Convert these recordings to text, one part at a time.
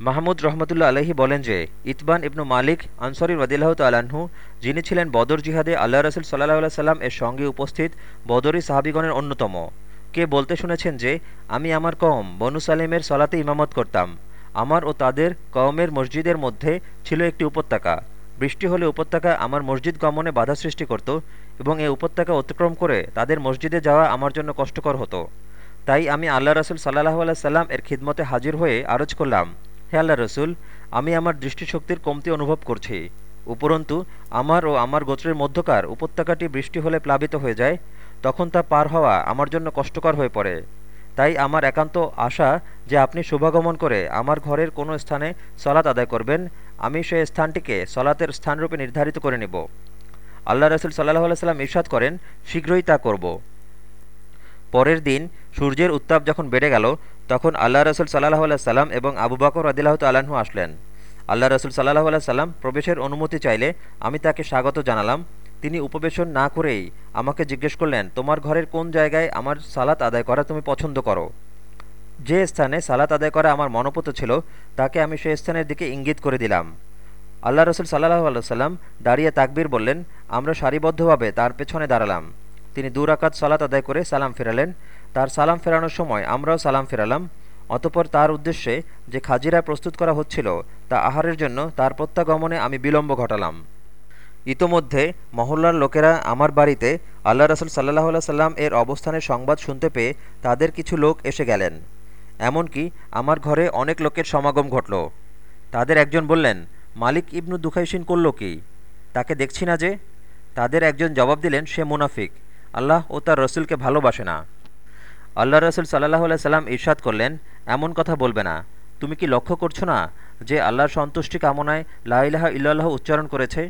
মাহমুদ রহমতুল্লা আলহি বলেন যে, ইতবান ইবনু মালিক আনসরি রদিল্লাহ তালাহু যিনি ছিলেন বদর জিহাদে আল্লাহ রসুল সাল্লাহ সাল্লাম এর সঙ্গে উপস্থিত বদরি সাহাবিগণের অন্যতম। কে বলতে শুনেছেন যে, আমি আমার কম বনু সালিমের সলাতে ইমামত করতাম। আমার ও তাদের কওমের মসজিদের মধ্যে ছিল একটি উপত্যকা। বৃষ্টি হলে উপত্যকা আমার মসজিদ গমনে বাধা সৃষ্টি করত এবং এই উপত্যকা অতিক্রম করে তাদের মসজিদে যাওয়া আমার জন্য কষ্টকর হতো। তাই আমি আল্লাহ রসুল সাল্লাহ আল্লাহ সাল্লাম এর খিদমতে হাজির হয়ে আরজ করলাম। হে আল্লাহ রসুল, আমি আমার দৃষ্টিশক্তির কমতি অনুভব করছি। উপরন্তু, আমার ও আমার গোত্রের মধ্যকার উপত্যকাটি বৃষ্টি হলে প্লাবিত হয়ে যায়, তখন তা পার হওয়া আমার জন্য কষ্টকর হয়ে পড়ে। তাই আমার একান্ত আশা যে আপনি শুভাগমন করে আমার ঘরের কোনো স্থানে সলাত আদায় করবেন, আমি সেই স্থানটিকে সলাতের স্থানরূপে নির্ধারিত করে নেব। আল্লাহ রসুল সাল্লাহ সাল্লাম ইরশাদ করেন, শীঘ্রই তা করব। পরের দিন সূর্যের উত্তাপ যখন বেড়ে গেল তখন আল্লাহ রসুল সাল্লাহ আল্লাহ সাল্লাম এবং আবু বকর আদিল্লাহ তাল্লাহ্ন আসলেন। আল্লাহ রসুল সাল্লাহ আল্লাহ সাল্লাম প্রবেশের অনুমতি চাইলে আমি তাকে স্বাগত জানালাম। তিনি উপবেশন না করেই আমাকে জিজ্ঞেস করলেন, তোমার ঘরের কোন জায়গায় আমার সালাত আদায় করা তুমি পছন্দ করো? যে স্থানে সালাত আদায় করা আমার মনোপুত ছিল, তাকে আমি সেই স্থানের দিকে ইঙ্গিত করে দিলাম। আল্লাহ রসুল সাল্লাহ আল্লাহ দাঁড়িয়ে তাকবীর বললেন, আমরা সারিবদ্ধভাবে তার পেছনে দাঁড়ালাম। তিনি দুরাকাত সালাত আদায় করে সালাম ফেরালেন। তার সালাম ফেরানোর সময় আমরাও সালাম ফেরালাম। অতপর তার উদ্দেশ্যে যে খাজিরা প্রস্তুত করা হচ্ছিল, তা আহারের জন্য তার প্রত্যাগমনে আমি বিলম্ব ঘটালাম। ইতোমধ্যে মহল্লার লোকেরা আমার বাড়িতে আল্লাহ রসুল সাল্লাহ সাল্লাম এর অবস্থানের সংবাদ শুনতে পেয়ে তাদের কিছু লোক এসে গেলেন। এমনকি আমার ঘরে অনেক লোকের সমাগম ঘটল। তাদের একজন বললেন, মালিক ইবনু দুখাইসিন করল কি? তাকে দেখছি না যে। তাদের একজন জবাব দিলেন, সে মুনাফিক। আল্লাহ ও তার রসুলকে ভালোবাসে না। আল্লাহ রসুল সাল্লাহ সাল্লাম ইরশাদ করলেন, এমন কথা বলবে না। তুমি কি লক্ষ্য করছ না যে আল্লাহর সন্তুষ্টি কামনায় লাইলাহা ইল্লাহ উচ্চারণ করেছে?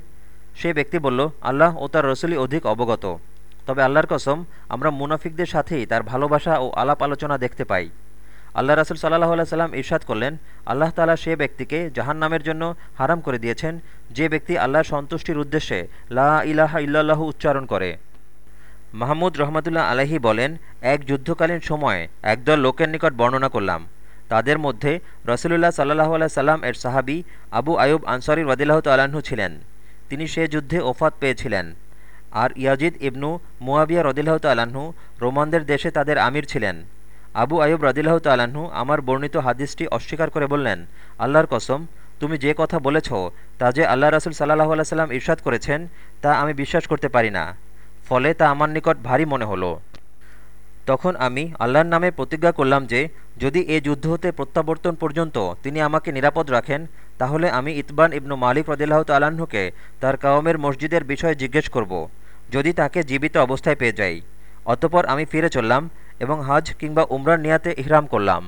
সে ব্যক্তি বলল, আল্লাহ ও তার রসুলই অধিক অবগত। তবে আল্লাহর কসম, আমরা মুনাফিকদের সাথেই তার ভালোবাসা ও আলাপ আলোচনা দেখতে পাই। আল্লাহ রাসুল সাল্লাহ আল্লাহ সাল্লাম ইরশাদ করলেন, আল্লাহ তালা সে ব্যক্তিকে জাহান নামের জন্য হারাম করে দিয়েছেন, যে ব্যক্তি আল্লাহর সন্তুষ্টির উদ্দেশ্যে লা ইলাহা ইল্লাল্লাহু উচ্চারণ করে। মাহমুদ রহমতুল্লাহ আলহি বলেন, এক যুদ্ধকালীন সময়ে একদল লোকের নিকট বর্ণনা করলাম। তাদের মধ্যে রসুলুল্লাহ সাল্লাহ আল্লাহ সাল্লাম এর সাহাবি আবু আয়ুব আনসারি রদিল্লাহ তাল্লাহ্ন ছিলেন। তিনি সে যুদ্ধে ওফাত পেয়েছিলেন। আর ইয়াজিদ ইবনু মুয়াবিয়া রদিল্লাহ তাল্লাহ্ন রোমানদের দেশে তাদের আমির ছিলেন। আবু আয়ুব রদিল্লাহ তাল্লাহ্ন আমার বর্ণিত হাদিসটি অস্বীকার করে বললেন, আল্লাহর কসম, তুমি যে কথা বলেছ তা যে আল্লাহ রসুল সাল্লাহ আল্লাহ সাল্লাম ইরশাদ করেছেন, তা আমি বিশ্বাস করতে পারি না। ফলে তা আমার নিকট ভারী মনে হলো। তখন আমি আল্লাহর নামে প্রতিজ্ঞা করলাম যে, যদি এ যুদ্ধ হতে প্রত্যাবর্তন পর্যন্ত তিনি আমাকে নিরাপদ রাখেন, তাহলে আমি ইতবান ইবনু মালিক রদিল্লাহ তাল্লাহ্নকে তার কাওমের মসজিদের বিষয়ে জিজ্ঞেস করব, যদি তাকে জীবিত অবস্থায় পেয়ে যাই। অতপর আমি ফিরে চললাম এবং হাজ কিংবা উমরার নিয়াতে ইহরাম করলাম।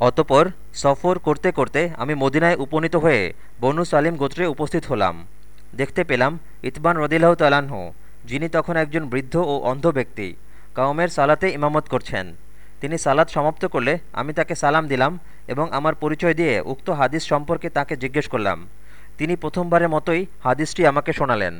অতপর সফর করতে করতে আমি মদিনায় উপনীত হয়ে বনু সালিম গোত্রে উপস্থিত হলাম। দেখতে পেলাম ইতবান রদিল্লাহ তালাহ যিনি তখন একজন বৃদ্ধ ও অন্ধ ব্যক্তি কাউমের সালাতে ইমামত করছেন। তিনি সালাত সমাপ্ত করলে আমি তাকে সালাম দিলাম এবং আমার পরিচয় দিয়ে উক্ত হাদিস সম্পর্কে তাকে জিজ্ঞেস করলাম। তিনি প্রথমবারের মতোই হাদিসটি আমাকে শোনালেন।